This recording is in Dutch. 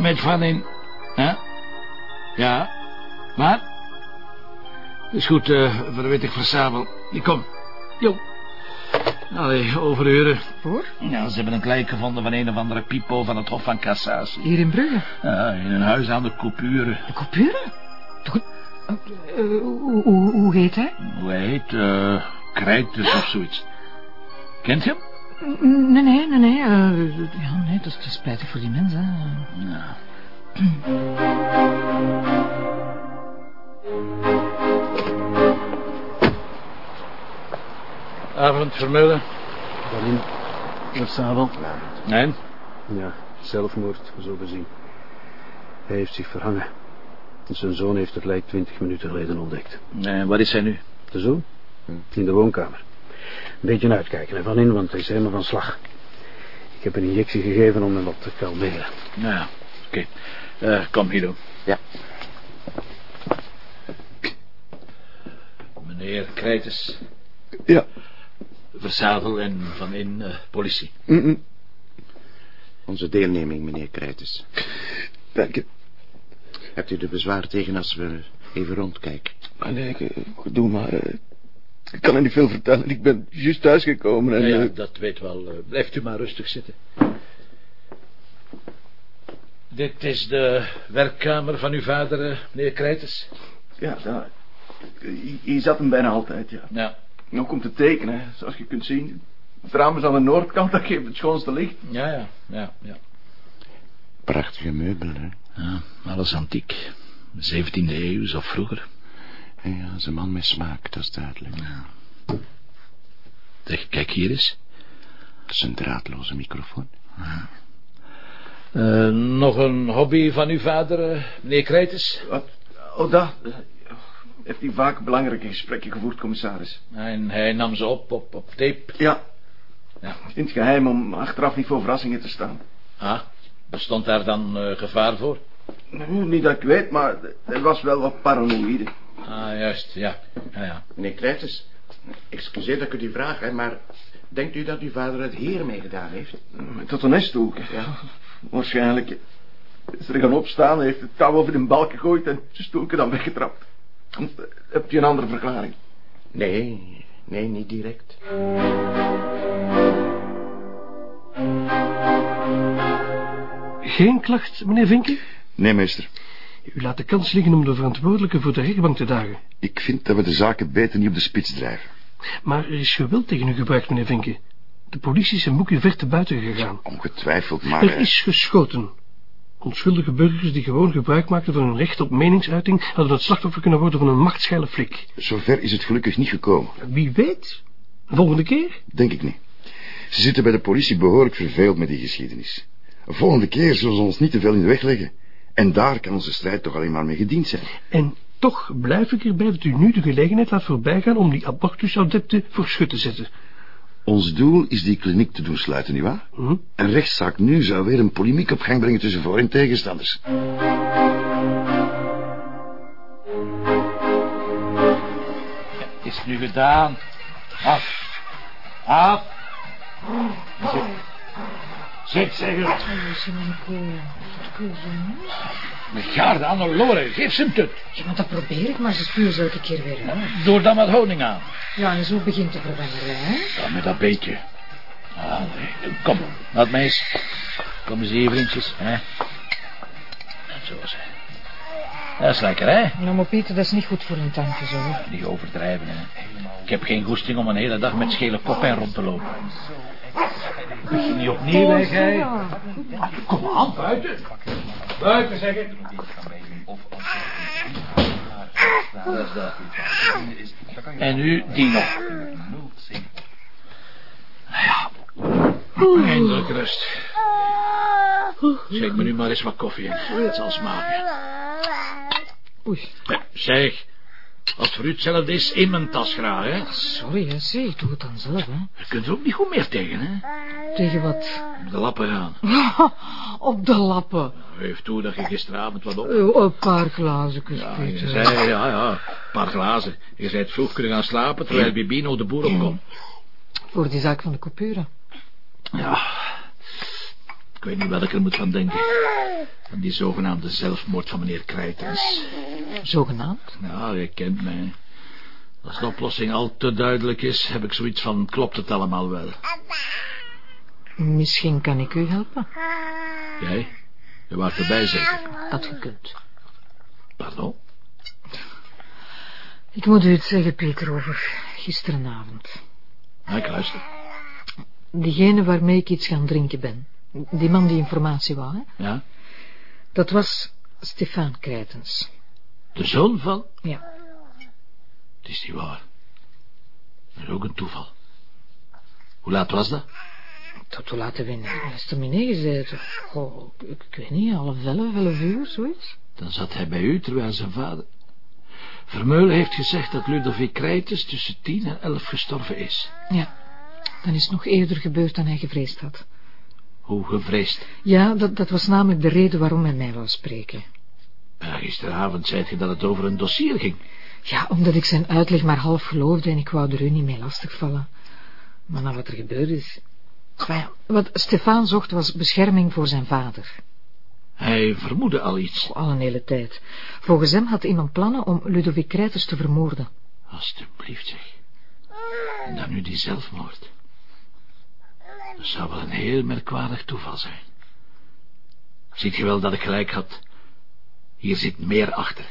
met Van in. Ja? Ja. Wat? Is goed, uh, verwittig verzamel. Die kom. Jo. Allee, overuren. Voor? Ja, ze hebben een lijk gevonden van een of andere pipo van het Hof van Cassatie. Hier in Brugge? Ja, in een huis aan de Coupure. De Coupure? Toch uh, hoe, hoe, hoe heet hij? Hoe heet? Uh, Krijtus of zoiets. Kent je hem? Nee, nee, nee, nee. Uh, ja, nee, dat is spijtig voor die mensen. Ja. Avond, Vermeulen. Waarin? Versabel? Nee. Ja, zelfmoord, zo gezien. Hij heeft zich verhangen. Zijn zoon heeft het lijk twintig minuten geleden ontdekt. Nee, waar is hij nu? De zoon? In de woonkamer. Een beetje uitkijken ervan in, want hij is helemaal van slag. Ik heb een injectie gegeven om hem wat te kalmeren. Nou ja, oké. Okay. Uh, kom, Guido. Ja. Meneer Krijtes. Ja. Verzadel en van in uh, politie. Mm -mm. Onze deelneming, meneer Krijtes. Dank u. Hebt u er bezwaar tegen als we even rondkijken? Ah, nee, ik, doe maar. Uh, ik kan er niet veel vertellen. Ik ben juist thuisgekomen en... Ja, ja uh, dat weet wel. blijft u maar rustig zitten. Dit is de werkkamer van uw vader, meneer Krijtes? Ja, daar. Hier zat hem bijna altijd, ja. Ja. Nou komt het tekenen, zoals je kunt zien. Het raam is aan de noordkant, dat geeft het schoonste licht. Ja, ja, ja, ja. Prachtige meubelen, hè? Ja, alles antiek. 17e eeuw of vroeger. Ja, zijn man met smaak, dat is duidelijk. Ja. Zeg, kijk hier eens. Dat is een draadloze microfoon. Ja. Uh, nog een hobby van uw vader, uh, meneer Krijtes? Wat? Oh, dat. Heeft hij vaak belangrijke gesprekken gevoerd, commissaris. En hij nam ze op, op, op tape? Ja. ja. In het geheim om achteraf niet voor verrassingen te staan. Ah, bestond daar dan uh, gevaar voor? Nee, niet dat ik weet, maar er was wel wat paranoïde. Ah, juist, ja. ja, ja. Meneer Krijters, excuseer dat ik u die vraag, hè, maar... Denkt u dat uw vader het hier mee gedaan heeft? Tot een nesthoek. Ja. Waarschijnlijk. Is er gaan opstaan, heeft het touw over de balk gegooid en zijn stoelke dan weggetrapt. Hebt u een andere verklaring? Nee, nee, niet direct. Geen klacht, meneer Vinken? Nee, meester. U laat de kans liggen om de verantwoordelijke voor de rechtbank te dagen. Ik vind dat we de zaken beter niet op de spits drijven. Maar er is geweld tegen u gebruikt, meneer Vinken. De politie is een boekje ver te buiten gegaan. Ongetwijfeld, maar... Er is geschoten. Onschuldige burgers die gewoon gebruik maakten van hun recht op meningsuiting... hadden het slachtoffer kunnen worden van een machtsgeile flik. Zover is het gelukkig niet gekomen. Wie weet. Volgende keer? Denk ik niet. Ze zitten bij de politie behoorlijk verveeld met die geschiedenis. Volgende keer zullen ze ons niet te veel in de weg leggen. En daar kan onze strijd toch alleen maar mee gediend zijn. En toch blijf ik erbij dat u nu de gelegenheid laat voorbijgaan... om die abortusadepten voor schut te zetten. Ons doel is die kliniek te doen sluiten, nietwaar? Hm? Een rechtszaak nu zou weer een polemiek op gang brengen tussen voor- en tegenstanders. Het is nu gedaan. Af. Af. Zit, zeg het. Met gaarde aan de loren, geef ze hem tut. Ja, maar dat probeer ik, maar ze spuren ze elke keer weer uit. Doe dan wat honing aan. Ja, en zo begint de verwennerij, hè? Ja, met dat beetje. Allee, kom, laat mij eens. Kom eens hier, vriendjes. Hè? En zo is Dat is lekker, hè? Nou, maar Peter, dat is niet goed voor een tandje, zo. Niet overdrijven, hè. Ik heb geen goesting om een hele dag met schele koppen rond te lopen. Begin niet opnieuw weg, hè. Kom aan, buiten. Buiten, zeg ik. Dat is dat. En nu die nog. Ja. Eindelijk rust. Schenk me nu maar eens wat koffie in. Het zal smaken. Oei. Zeg, als het voor u hetzelfde is, in mijn tas graag, hè. Sorry, hè. Zie, doe het dan zelf, hè. Je kunt er ook niet goed meer tegen, hè. Tegen wat? De lappen gaan. Op de lappen. Geef toe dat je gisteravond wat op... Oh, een paar glazen, Ja, Peter. zei, ja, ja, een paar glazen. Je zei het vroeg kunnen gaan slapen, terwijl Bibino de boer opkomt. Voor die zaak van de coupure. Ja. Ik weet niet wat ik er moet van denken. Van die zogenaamde zelfmoord van meneer Krijtens. Zogenaamd? Nou, je kent mij. Als de oplossing al te duidelijk is, heb ik zoiets van, klopt het allemaal wel? Misschien kan ik u helpen. Jij? Je waart erbij zeker? Dat je kunt. Pardon? Ik moet u het zeggen, Peter, over gisterenavond. Ja, ik luister. Diegene waarmee ik iets gaan drinken ben. Die man die informatie wou, hè? Ja? Dat was Stefan Krijtens. De zoon van... Ja. Het is niet waar. Dat is ook een toeval. Hoe laat was dat? Tot hoe laat hebben we in Westerminé gezeten? Ik, ik weet niet, half elf, elf uur, zoiets. Dan zat hij bij u, terwijl zijn vader... Vermeulen heeft gezegd dat Ludovic Krijtens tussen tien en elf gestorven is. Ja, dan is het nog eerder gebeurd dan hij gevreesd had. Hoe gevreesd. Ja, dat, dat was namelijk de reden waarom hij mij wou spreken. Uh, gisteravond zei je dat het over een dossier ging. Ja, omdat ik zijn uitleg maar half geloofde en ik wou er u niet mee lastigvallen. Maar na wat er gebeurd is... Maar ja, wat Stefan zocht was bescherming voor zijn vader. Hij vermoedde al iets. Al een hele tijd. Volgens hem had iemand plannen om Ludovic Krijters te vermoorden. Alsjeblieft, zeg. En dan nu die zelfmoord. Dat zou wel een heel merkwaardig toeval zijn. Ziet je wel dat ik gelijk had? Hier zit meer achter.